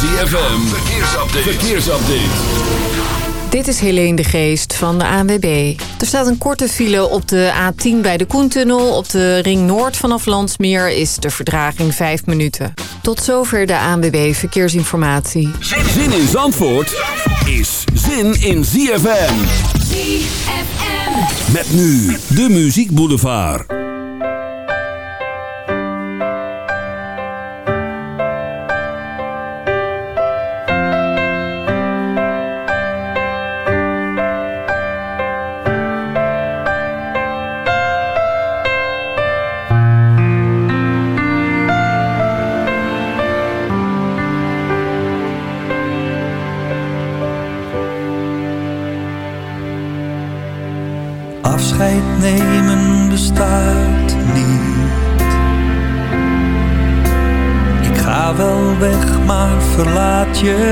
ZFM, verkeersupdate. verkeersupdate. Dit is Helene de Geest van de ANWB. Er staat een korte file op de A10 bij de Koentunnel. Op de Ring Noord vanaf Landsmeer is de verdraging 5 minuten. Tot zover de ANWB Verkeersinformatie. Zin in Zandvoort is zin in ZFM. ZFM. Met nu de Muziek Boulevard. 天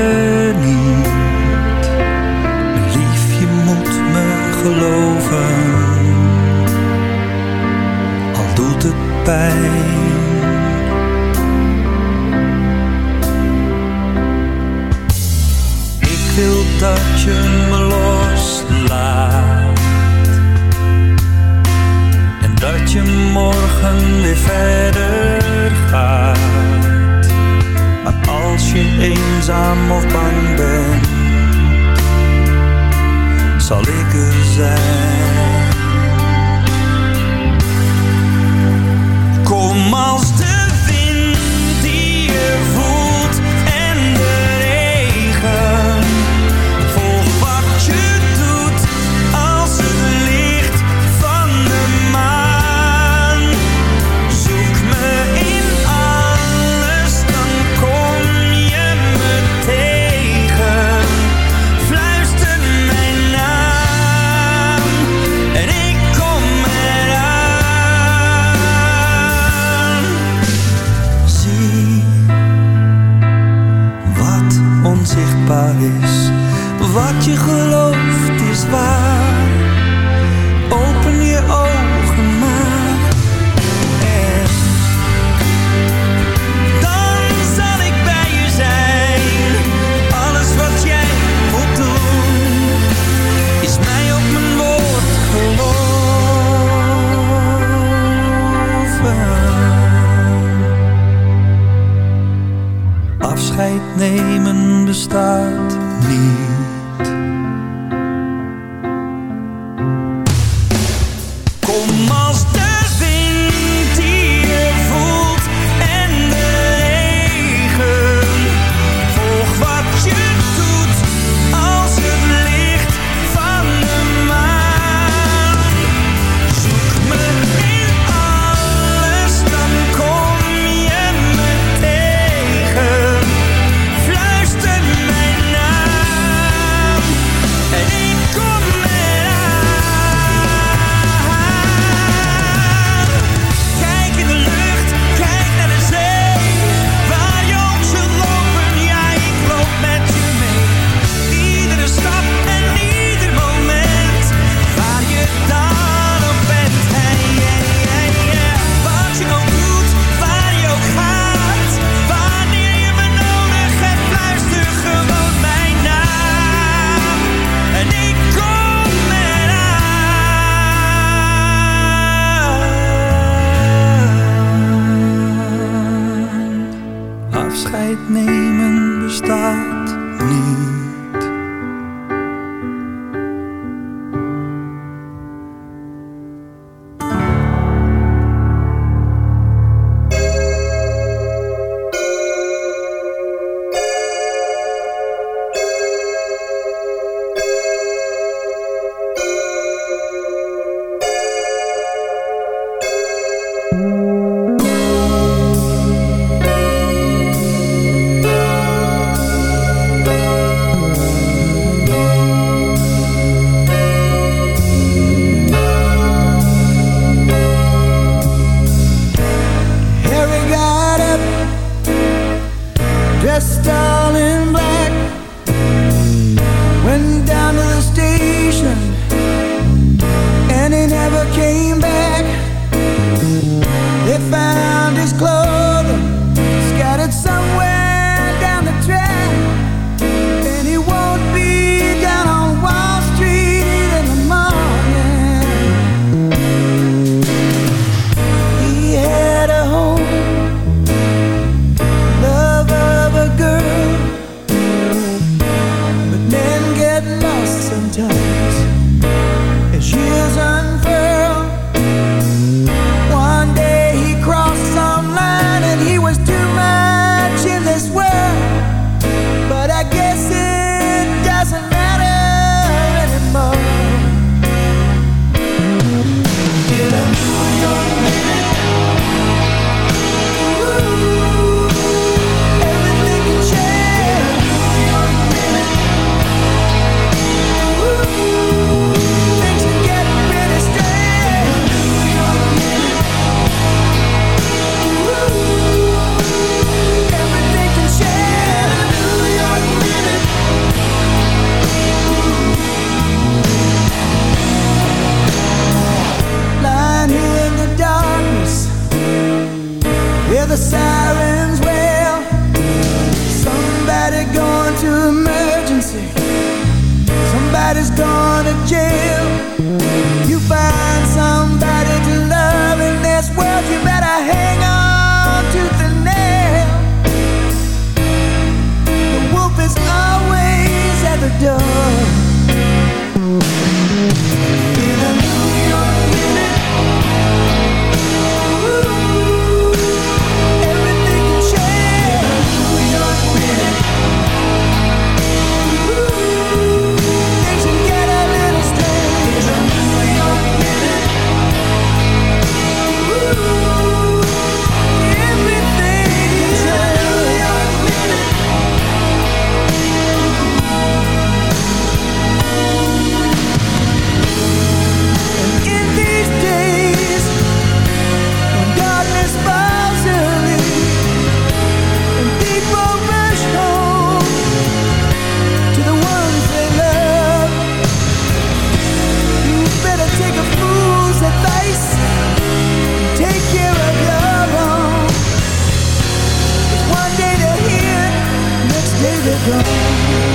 Pulled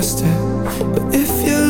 But if you're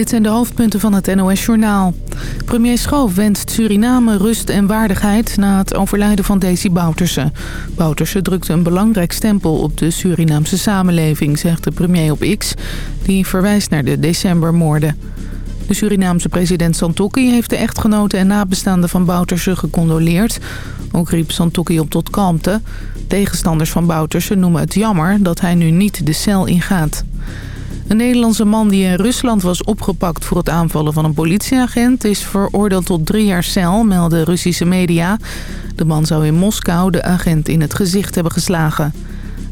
dit zijn de hoofdpunten van het NOS-journaal. Premier Schoof wenst Suriname rust en waardigheid na het overlijden van Desi Bouterse. Bouterse drukte een belangrijk stempel op de Surinaamse samenleving, zegt de premier op X. Die verwijst naar de decembermoorden. De Surinaamse president Santokki heeft de echtgenoten en nabestaanden van Bouterse gecondoleerd. Ook riep Santokki op tot kalmte. Tegenstanders van Bouterse noemen het jammer dat hij nu niet de cel ingaat. Een Nederlandse man die in Rusland was opgepakt voor het aanvallen van een politieagent... is veroordeeld tot drie jaar cel, melden Russische media. De man zou in Moskou de agent in het gezicht hebben geslagen.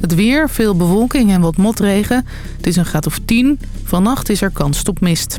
Het weer, veel bewolking en wat motregen. Het is een graad of 10. Vannacht is er kans op mist.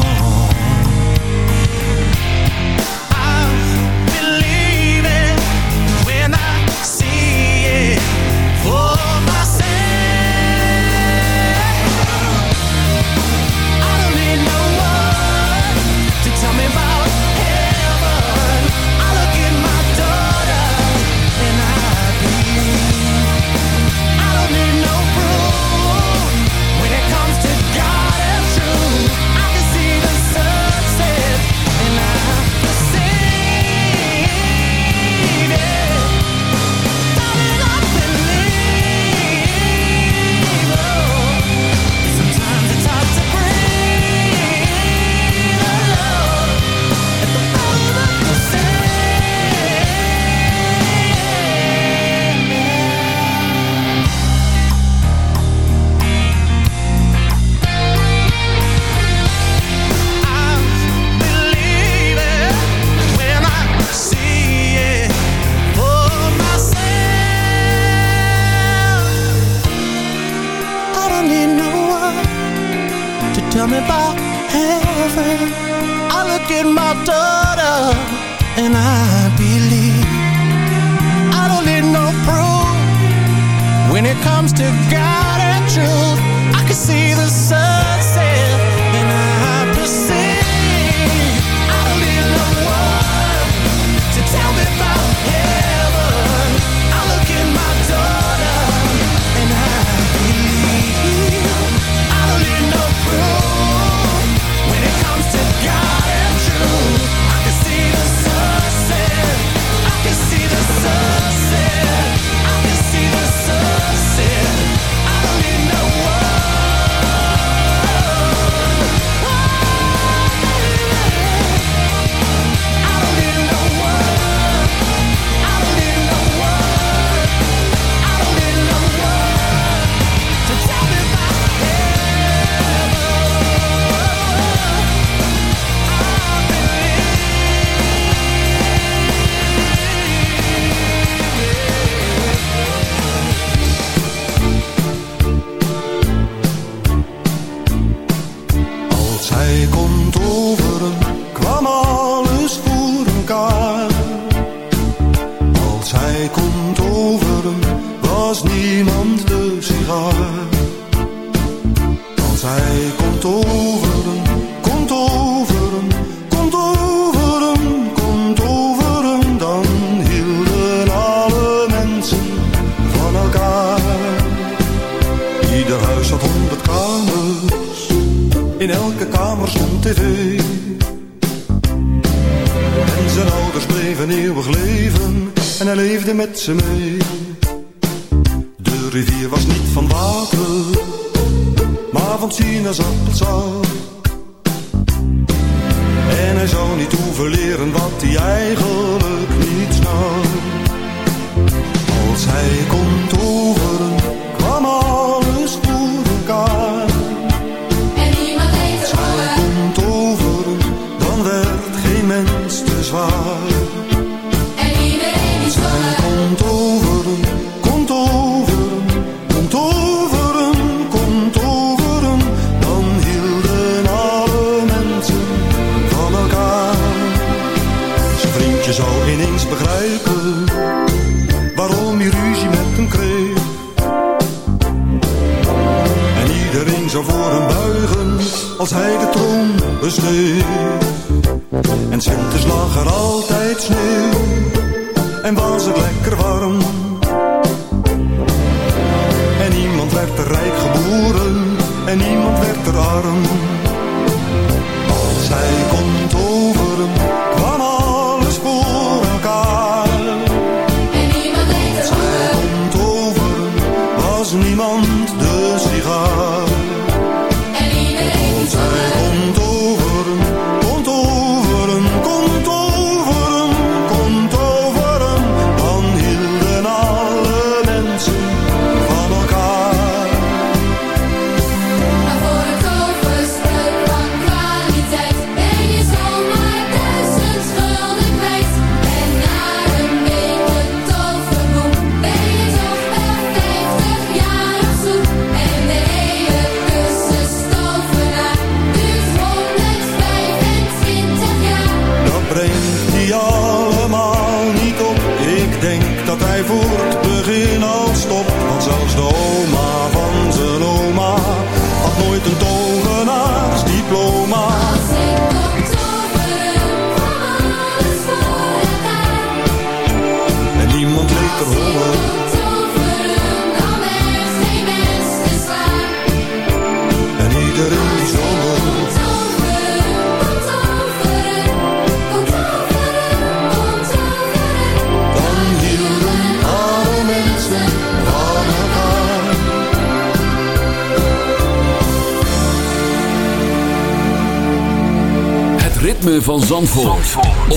met ze mee.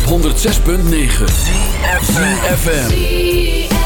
Op 106.9 FM.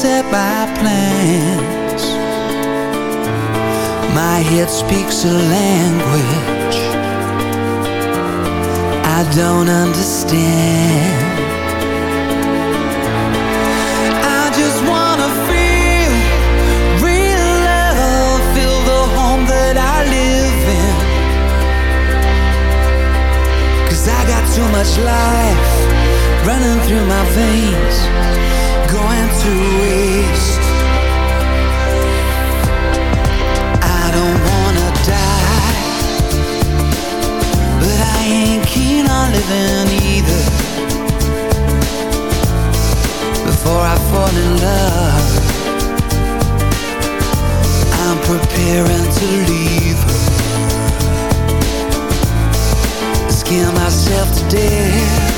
Set by plans. My head speaks a language I don't understand. I just wanna feel real love Feel the home that I live I got too much life running through my veins. I don't wanna die But I ain't keen on living either. Before I fall in love I'm preparing to leave her. Myself to death.